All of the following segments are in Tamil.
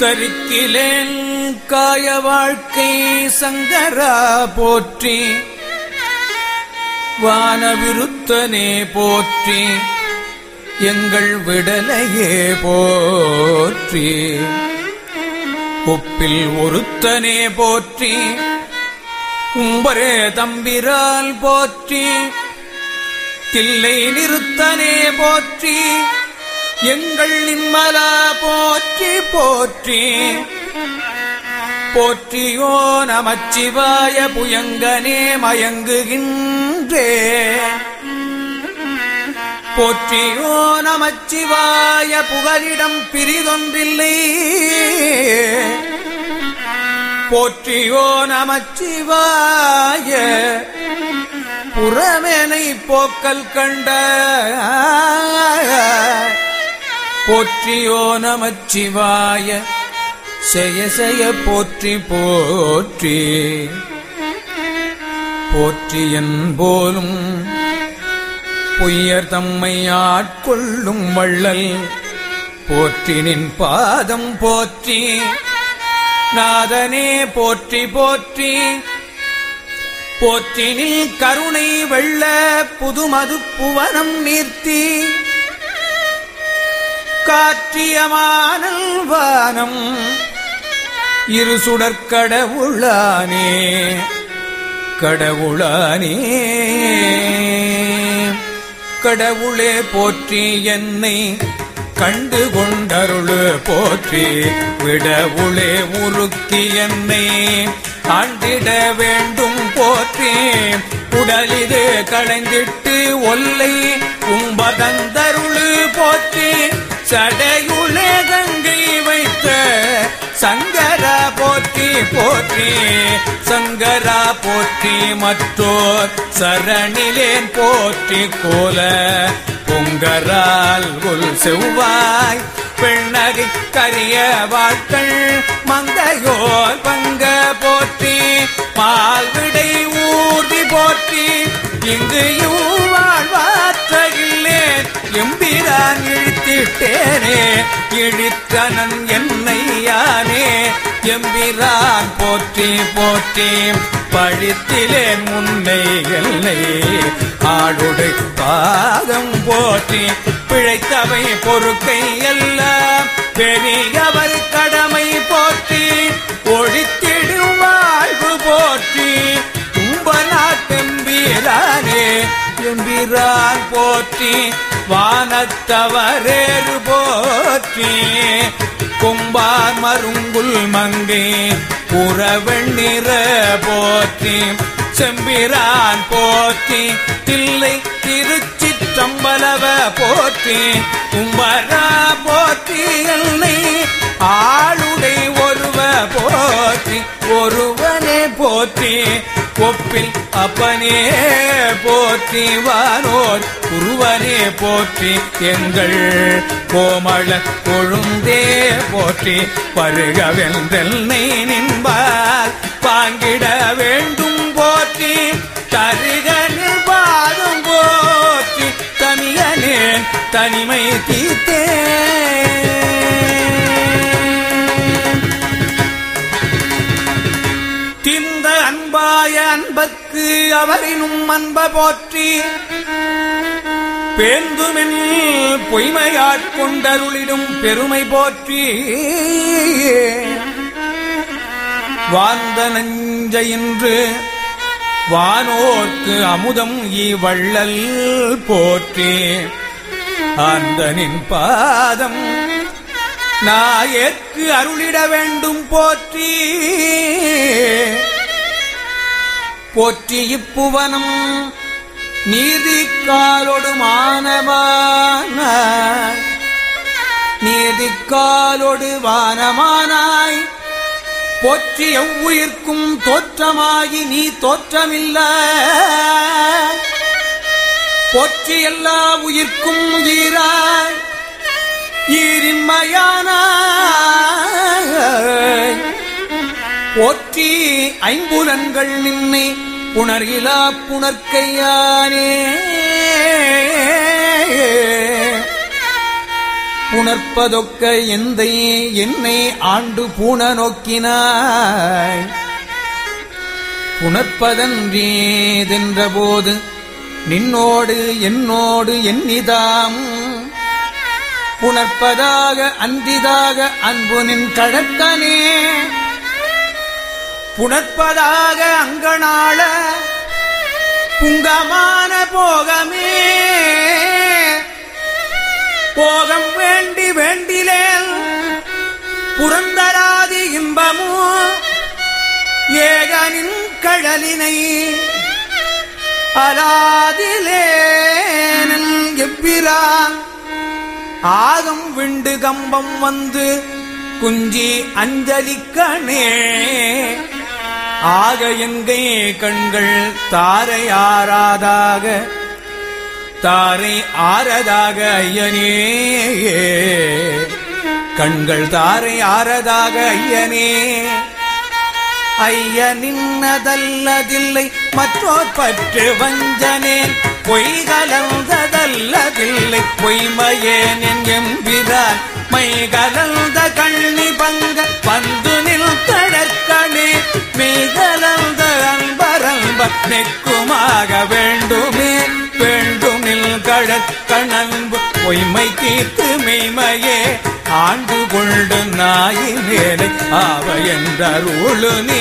தரித்திலேன் காய வாழ்க்கை சங்கரா போற்றி. வானவிருத்தனே போற்றி. எங்கள் விடலையே போற்றி. ஒப்பில் ஒருத்தனே போற்றி. உம்பரே தம்பிரால் போற்றி. தில்லை நிறுத்தனே போற்றி. எங்கள் நிம்மலா போற்றி போற்றி. போற்றியோ நமச்சிவாய புயங்கனே மயங்குகின்றே. போற்றியோ நமச்சிவாய புகலிடம் பிரிதொன்றில்லை. போற்றியோ நமச்சிவாய புறமேனை போக்கல் கண்ட போற்றியோ நமச்சிவாய. செய்ய செய்ய போற்றி போற்றி. போற்றியன் போலும் பொய்யர் தம்மை ஆட்கொள்ளும் வள்ளல். போற்றினின் பாதம் போற்றி நாதனே போற்றி போற்றி. போற்றினில் கருணை வெள்ள புதுமது புவனம் நீர்த்தி. காற்றியமானல் வானம் இரு சுடற்கடவுளானே கடவுளானே. கடவுளே போற்றி என்னை கண்டு கொண்டருளு போற்றி விடவுளே உருக்கி என்னை ஆண்டிட வேண்டும் போற்றி. உடலிது களைந்திட்டு ஒல்லை உம்பதந்தருளு போற்றி. சடையுளே கங்கை வைத்த சங்கரா போற்றி போற்றி. சங்கரா போற்றி மற்றோர் சரணிலேன் போற்றி கோல. பொங்கரால் உள் செவ்வாய் பெண்ணகை கரிய வாட்கள் மங்கையோர் பங்க போற்றி. மால்விடை ஊர்தி போற்றி. இங்கு விட்டேனே இழித்தனன் என்னை யானே எம்பிரான் போற்றி போற்றி பழித்திலே முன்னை எல்லை ஆடுடை பாதம் போற்றி பிழைத்தவை பொறுக்கை எல்லாம் பெரியவர் கடமை போற்றி ஒழித்திடும் வாழ்வு போற்றி கும்ப நாட்டெம்பீரானே எம்பிரான் போற்றி வானத்தவரேறு போற்றி. கும்பார் மருங்குல் மங்கை புறவெண்ணிற போற்றி. செம்பிரான் போற்றி தில்லை திருச்சி சம்பலவ போற்றி. கும்பரா போற்றி என்னை ஆளுடை ஒருவ போற்றி. ஒருவனே போற்றி. கொப்பில் அப்பனே போற்றி வானோர் குருவனே போற்றி எங்கள் கோமள கொழுந்தே போற்றி. பருகவென்றெல்லை நின்பார். பாங்கிட வேண்டும் போற்றி. தருகனில் பாதம் போற்றி. தனியனே தனிமை தீத்தே அன்பாய அன்பர்க்கு அவரினும் அன்ப போற்றி பேந்துமென் பொய்மையாட்கொண்டருளிடும் பெருமை போற்றி வாந்த நஞ்சையின்று வானோர்க்கு அமுதம் இவள்ளல் போற்றி. ஆந்தனின் பாதம் நாயற்கு அருளிட வேண்டும் போற்றி. போற்றி இப்புவனம். நீதிக்காலொடு மானமானாய். நீதிக்காலொடு வானமானாய். போற்றி எவ்வுயிர்க்கும் தோற்றமாகி நீ தோற்றமில்ல போற்றி எல்லா உயிர்க்கும் ஈராய் ஈரின்மையான போற்றி ஐம்புலன்கள் நின்னை புணர்கிலா புணர்க்கையானே. புணர்ப்பதொக்க எந்த என்னை ஆண்டு பூண நோக்கினாய். புணர்ப்பதன்றேதென்றபோது நின்னோடு என்னோடு எண்ணிதாம். புணர்ப்பதாக அந்திதாக அன்பு நின் கழக்கனே புணர்ப்பதாக அங்கனாள புங்கமான போகமே. போகம் வேண்டி வேண்டிலேல் புறந்தராதி இன்பமோ ஏகனின் கழலினை அலாதிலேனல் எவ்விரான் ஆகம் விண்டு கம்பம் வந்து குஞ்சி அஞ்சலிக்கணே. ஆக எங்கே கண்கள் தாரை ஆறாதாக தாரை ஆறதாக ஐயனே. கண்கள் தாரை ஆறதாக ஐயனே. ஐய நின்னதல்லதில்லை மற்றோர் பற்று வஞ்சனேன். பொய் கலந்ததல்லதில்லை பொய்மையேன் என் எம்பிரான். மை கலந்த கண்ணி பங்க பந்து நில் தடற்கணே கலந்த அன்பரம்ப நெக்குமாக வேண்டுமே வேண்டுமில் கழற்கணன்பு பொய்மை தீர்த்து மெய்மையே ஆண்டு கொண்டு நாயின் மேலே ஆவ என்றருளு நீ.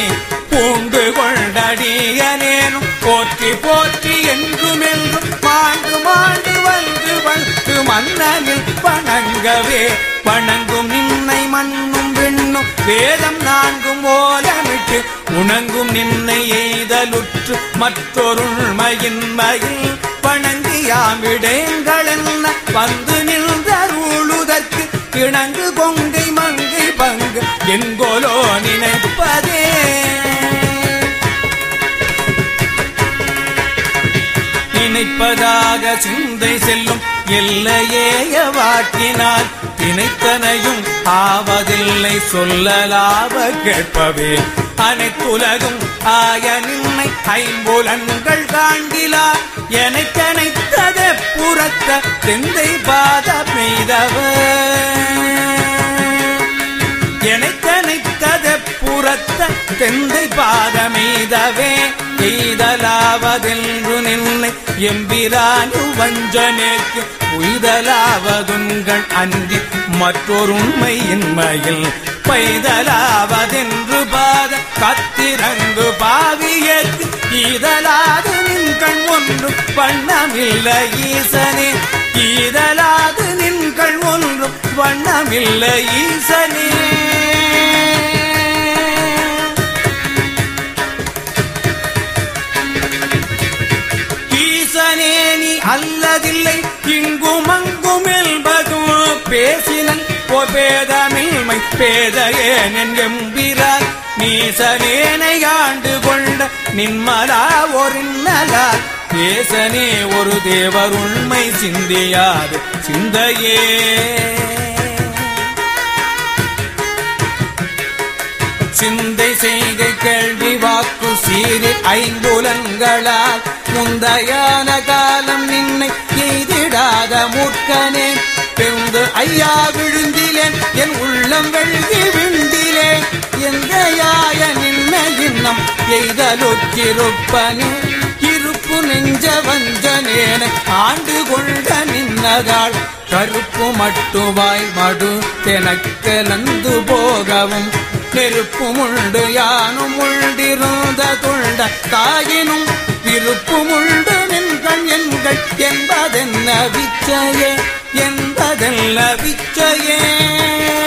பூண்டு கொண்டடியனேனும் போற்றி போற்றி என்றுமென்றும் என்றும் மாண்டு மாண்டு வந்து வந்து மன்னனில் வணங்கவே. வணங்கும் நின்னை மண்ணும் விண்ணும் வேதம் நான்கும் ஓலமிட்டு உணங்கும் நின்னை எய்தலுற்று மற்றொருள்மையின்மையில் வணங்கியாமிடேங்கள் என்ன வந்து நின்றருளுதற்கு இணங்கு கொங்கை மங்கை பங்கு எங்கோலோ நினைப்பதே. நினைப்பதாக சிந்தை செல்லும் எல்லையேய வாக்கினால் திணைத்தனையும் ஆவதில்லை சொல்லலாவ கேட்பவே. அனைத்துலகும் ஆய நின்னை ஐம்புலன்கள் காண்டிலா எனக்கனைத்தத புறத்த சிந்தை பாத பெய்தவர் எனக்கனைத்தத புறத்த சிந்தை பாத பாதமீதவே செய்தலாவதென்று நின்னை எம்பிரானு வஞ்சனேக்கு உய்தலாவதுங்கள் அன்றி மற்றொருண்மை இன்மையில் பைதலாவதென்று பாத கத்திரங்கு பாவியேற்கு ஈதலாது நின்கள் ஒன்றும் வண்ணமில்லை ஈசனே. ஈதலாது நின்கள் ஒன்றும் வண்ணமில்லை ஈசனே ஈசனே. அல்லதில்லை. இங்கும் அங்கும் என்பதும் பேசினன். ஓ பேதமில்மை பேதையேன் என் எம்பிரார் நீசனேனை ஆண்டு கொண்ட நின்மலா நலா பேசனே ஒரு தேவர் உண்மை சிந்தியாது. சிந்தையே. சிந்தை செய்கை கேள்வி வாக்கு சீரி ஐந்துலங்களால் முந்தையான காலம் நின்னை எய்திடாத மூர்க்கனே. பெந்து ஐயா விழுந்திலேன் என் உள்ளம் வெள்ளி விண்டிலேன் எந்த யாய நின்ன இன்னம் எய்தலொற்றிருப்பனே. இருப்பு நெஞ்ச வஞ்சனேன ஆண்டு கொண்ட நின்னதாள் கருப்பு மட்டுவாய் மடு தெனக்கலந்து போகவும் நெருப்பும் உண்டு யானும் உண்டிருந்த தொண்ட தாயினும் விருப்பும் உண்டு நின்கள் எண்கள் என்பதென்ன விச்சையே? என்பதென்ன விச்சையே?